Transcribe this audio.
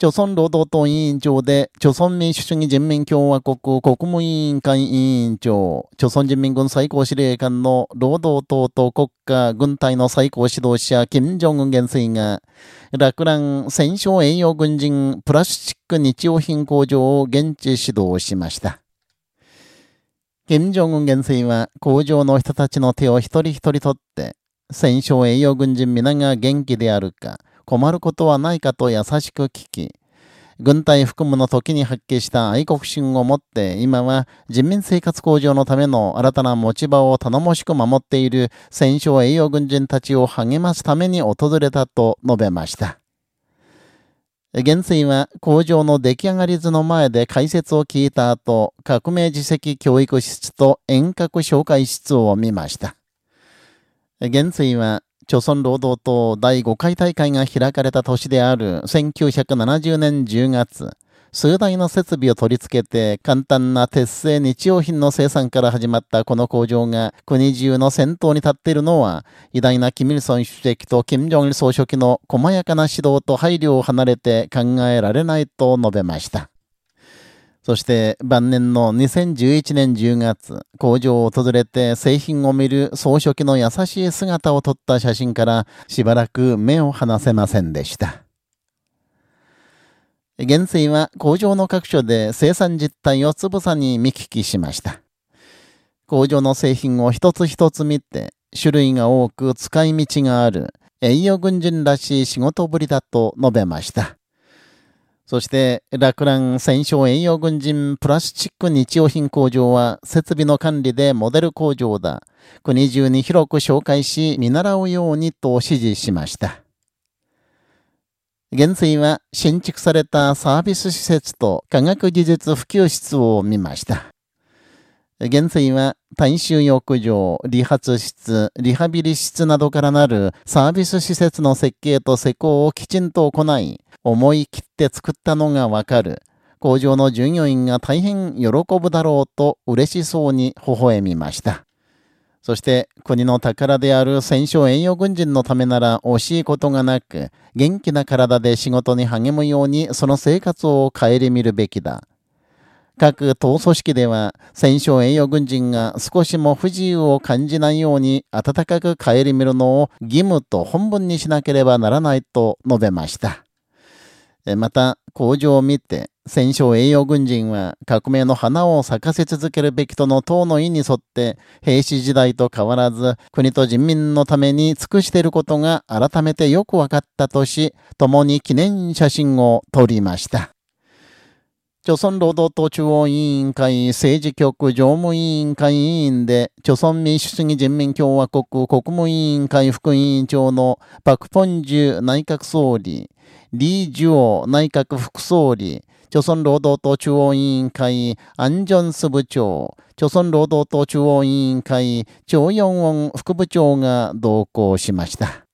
朝鮮労働党委員長で、朝鮮民主主義人民共和国国務委員会委員長、朝鮮人民軍最高司令官の労働党と国家軍隊の最高指導者、金正恩元帥が、落蘭戦勝栄養軍人プラスチック日用品工場を現地指導しました。金正恩元帥は工場の人たちの手を一人一人取って、戦勝栄養軍人皆が元気であるか、困ることはないかと優しく聞き、軍隊含むの時に発揮した愛国心を持って、今は人民生活向上のための新たな持ち場を頼もしく守っている戦勝栄養軍人たちを励ますために訪れたと述べました。元帥は工場の出来上がり図の前で解説を聞いた後、革命自責教育室と遠隔紹介室を見ました。元帥は朝鮮労働党第5回大会が開かれた年である1970年10月、数台の設備を取り付けて簡単な鉄製日用品の生産から始まったこの工場が国中の先頭に立っているのは偉大なキミルソン主席とキム・ジョンル総書記の細やかな指導と配慮を離れて考えられないと述べました。そして晩年の2011年10月、工場を訪れて製品を見る総書記の優しい姿を撮った写真からしばらく目を離せませんでした。元帥は工場の各所で生産実態をつぶさに見聞きしました。工場の製品を一つ一つ見て、種類が多く使い道がある栄養軍人らしい仕事ぶりだと述べました。そして、落蘭戦勝栄養軍人プラスチック日用品工場は設備の管理でモデル工場だ。国中に広く紹介し見習うようにと指示しました。元帥は新築されたサービス施設と科学技術普及室を見ました。元帥は大衆浴場、理髪室、リハビリ室などからなるサービス施設の設計と施工をきちんと行い、思い切って作ったのがわかる。工場の従業員が大変喜ぶだろうと嬉しそうに微笑みました。そして国の宝である戦勝栄養軍人のためなら惜しいことがなく、元気な体で仕事に励むようにその生活を顧みるべきだ。各党組織では戦勝栄養軍人が少しも不自由を感じないように温かく顧みるのを義務と本文にしなければならないと述べました。また、工場を見て、戦勝栄養軍人は革命の花を咲かせ続けるべきとの党の意に沿って、兵士時代と変わらず、国と人民のために尽くしていることが改めてよく分かったとし、共に記念写真を撮りました。朝鮮労働党中央委員会政治局常務委員会委員で、朝鮮民主主義人民共和国国務委員会副委員長のパク・ポンジュ内閣総理、リー・ジュオ内閣副総理、朝鮮労働党中央委員会アンジョンス部長、朝鮮労働党中央委員会チョ・ヨンウォン副部長が同行しました。